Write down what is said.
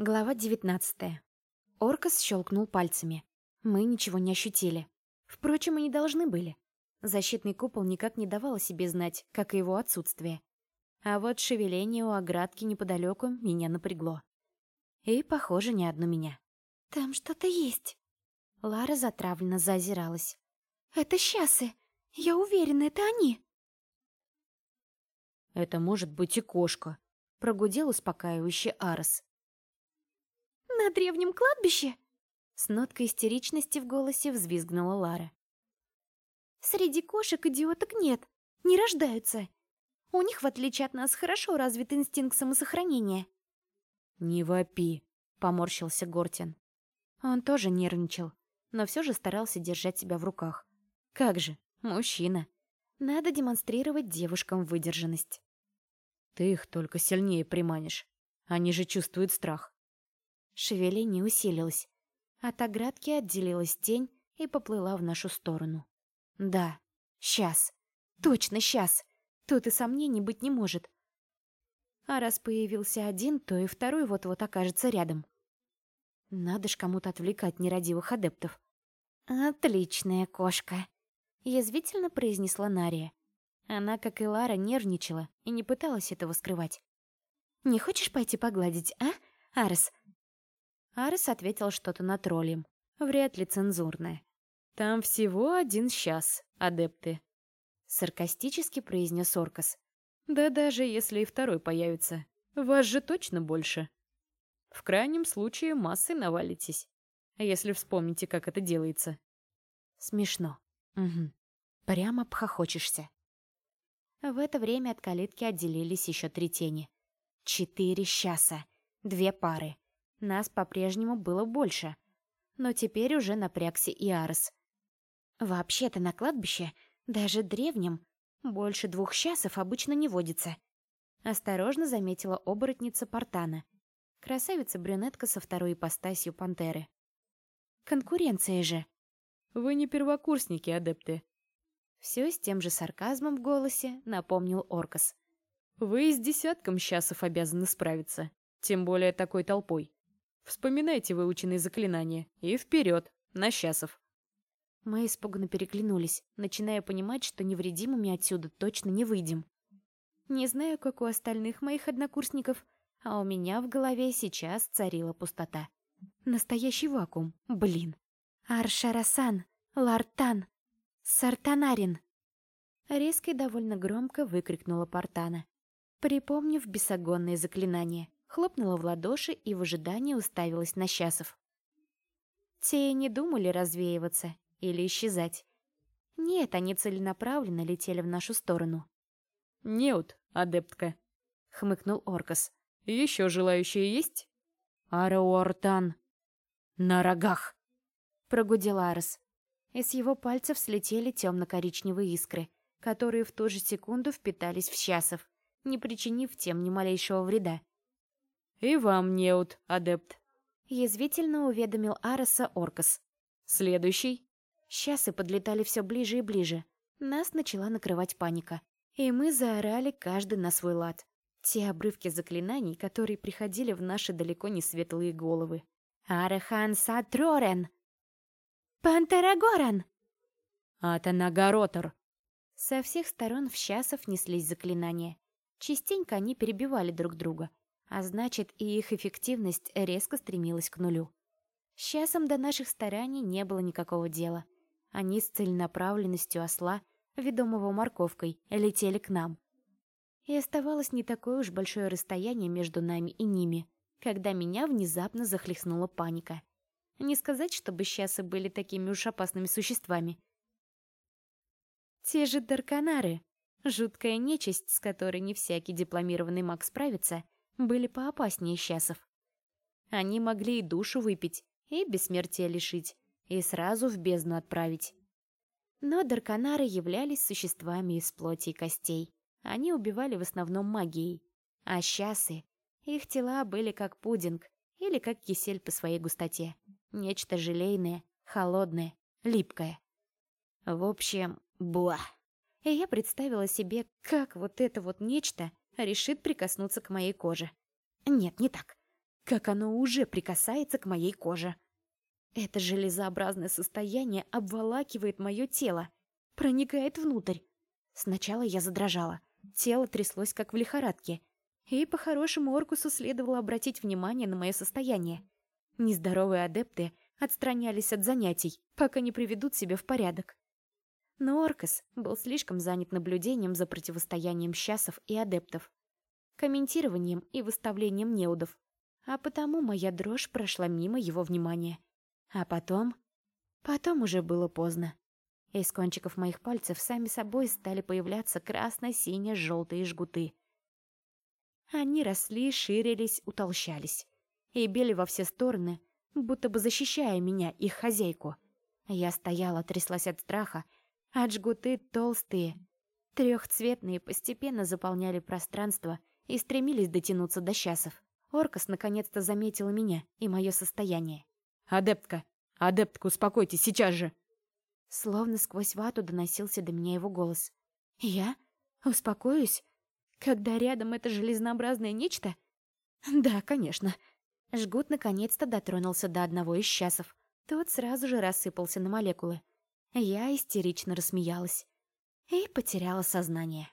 Глава 19. Оркас щелкнул пальцами. Мы ничего не ощутили. Впрочем, и не должны были. Защитный купол никак не давал о себе знать, как и его отсутствие. А вот шевеление у оградки неподалеку меня напрягло. И, похоже, не одну меня. «Там что-то есть». Лара затравленно заозиралась. «Это щасы! Я уверена, это они!» «Это может быть и кошка», — прогудел успокаивающий Арес. «На древнем кладбище?» С ноткой истеричности в голосе взвизгнула Лара. «Среди кошек идиоток нет, не рождаются. У них, в отличие от нас, хорошо развит инстинкт самосохранения». «Не вопи», — поморщился Гортин. Он тоже нервничал, но все же старался держать себя в руках. Как же, мужчина. Надо демонстрировать девушкам выдержанность. Ты их только сильнее приманишь. Они же чувствуют страх. Шевеление усилилось. От оградки отделилась тень и поплыла в нашу сторону. Да, сейчас. Точно сейчас. Тут и сомнений быть не может. А раз появился один, то и второй вот-вот окажется рядом. Надо ж кому-то отвлекать нерадивых адептов. «Отличная кошка», — язвительно произнесла Нария. Она, как и Лара, нервничала и не пыталась этого скрывать. «Не хочешь пойти погладить, а, Арес?» Арес ответил что-то на троллем. Вряд ли цензурное. «Там всего один час, адепты», — саркастически произнес Оркас. «Да даже если и второй появится, вас же точно больше. В крайнем случае массой навалитесь, если вспомните, как это делается». Смешно. Угу. Прямо пхохочешься. В это время от калитки отделились еще три тени. Четыре часа. Две пары. Нас по-прежнему было больше. Но теперь уже напрягся и Арс. Вообще-то на кладбище, даже древнем, больше двух часов обычно не водится. Осторожно заметила оборотница Портана. Красавица-брюнетка со второй ипостасью пантеры. Конкуренция же. Вы не первокурсники, адепты. Все с тем же сарказмом в голосе напомнил Оркас. Вы с десятком часов обязаны справиться, тем более такой толпой. Вспоминайте выученные заклинания и вперед, на часов. Мы испуганно переглянулись, начиная понимать, что невредимыми отсюда точно не выйдем. Не знаю, как у остальных моих однокурсников, а у меня в голове сейчас царила пустота. Настоящий вакуум, блин. Аршарасан, Лартан, Сартанарин. Резко и довольно громко выкрикнула Портана, припомнив бесогонные заклинания хлопнула в ладоши и в ожидании уставилась на Счасов. Те не думали развеиваться или исчезать. Нет, они целенаправленно летели в нашу сторону. «Неут, адептка», — хмыкнул Оркас. «Еще желающие есть?» «Араортан!» «На рогах!» — прогудел Арес. Из его пальцев слетели темно-коричневые искры, которые в ту же секунду впитались в Счасов, не причинив тем ни малейшего вреда. «И вам, неут, адепт», — язвительно уведомил Ареса Оркас. «Следующий». Часы подлетали все ближе и ближе. Нас начала накрывать паника. И мы заорали каждый на свой лад. Те обрывки заклинаний, которые приходили в наши далеко не светлые головы. «Арахан Сатрорен!» «Пантерагоран!» «Атанагоротор!» Со всех сторон в часов неслись заклинания. Частенько они перебивали друг друга, а значит, и их эффективность резко стремилась к нулю. С часом до наших стараний не было никакого дела. Они с целенаправленностью осла, ведомого морковкой, летели к нам. И оставалось не такое уж большое расстояние между нами и ними, когда меня внезапно захлестнула паника. Не сказать, чтобы часы были такими уж опасными существами. Те же Дарканары, жуткая нечисть, с которой не всякий дипломированный маг справится — были поопаснее счасов. Они могли и душу выпить, и бессмертия лишить, и сразу в бездну отправить. Но Дарканары являлись существами из плоти и костей. Они убивали в основном магией. А щасы, их тела были как пудинг или как кисель по своей густоте. Нечто желейное, холодное, липкое. В общем, буа. И я представила себе, как вот это вот нечто решит прикоснуться к моей коже. Нет, не так. как оно уже прикасается к моей коже. Это железообразное состояние обволакивает мое тело, проникает внутрь. Сначала я задрожала, тело тряслось, как в лихорадке, и по-хорошему Оркусу следовало обратить внимание на мое состояние. Нездоровые адепты отстранялись от занятий, пока не приведут себя в порядок. Но Оркас был слишком занят наблюдением за противостоянием щасов и адептов, комментированием и выставлением неудов, а потому моя дрожь прошла мимо его внимания. А потом... Потом уже было поздно. Из кончиков моих пальцев сами собой стали появляться красно-сине-желтые жгуты. Они росли, ширились, утолщались и били во все стороны, будто бы защищая меня, их хозяйку. Я стояла, тряслась от страха, а жгуты толстые, трехцветные, постепенно заполняли пространство и стремились дотянуться до часов. Оркас наконец-то заметила меня и мое состояние. «Адептка! Адептка, успокойтесь, сейчас же!» Словно сквозь вату доносился до меня его голос. «Я? Успокоюсь? Когда рядом это железнообразное нечто?» «Да, конечно». Жгут наконец-то дотронулся до одного из часов. Тот сразу же рассыпался на молекулы. Я истерично рассмеялась и потеряла сознание.